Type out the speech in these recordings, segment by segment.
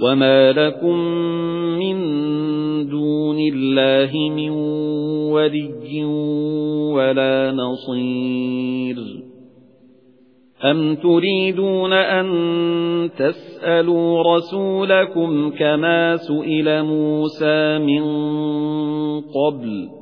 وَمَا لَكُمْ مِنْ دُونِ اللَّهِ مِنْ وَلِيٍّ وَلَا نَصِيرٍ أَمْ تُرِيدُونَ أَنْ تَسْأَلُوا رَسُولَكُمْ كَمَا سُئِلَ مُوسَى مِنْ قَبْلُ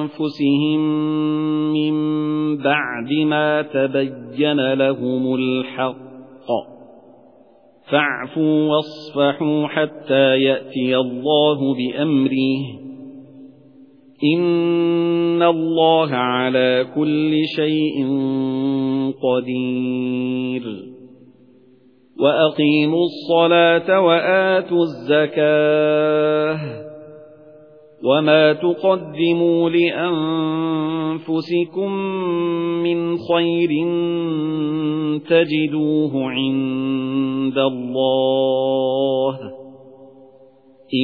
أَنفُسِهِمْ مِنْ بَعْدِ مَا تَبَيَّنَ لَهُمُ الْحَقُّ فَاعْفُوا وَاصْفَحُوا حَتَّى يَأْتِيَ اللَّهُ بِأَمْرِهِ إِنَّ اللَّهَ عَلَى كُلِّ شَيْءٍ قَدِيرٌ وَأَقِيمُوا الصَّلَاةَ وَآتُوا الزَّكَاةَ وَمَا تُقَدِّمُوا لِأَنفُسِكُم مِّنْ خَيْرٍ تَجِدُوهُ عِندَ اللَّهِ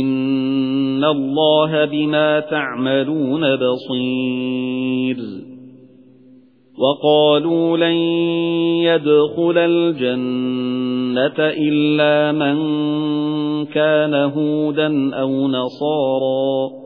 إِنَّ اللَّهَ بِمَا تَعْمَلُونَ بَصِيرٌ وَقَالُوا لَن يَدْخُلَ الْجَنَّةَ إِلَّا مَن كَانَ هُودًا أَوْ نَصَارَى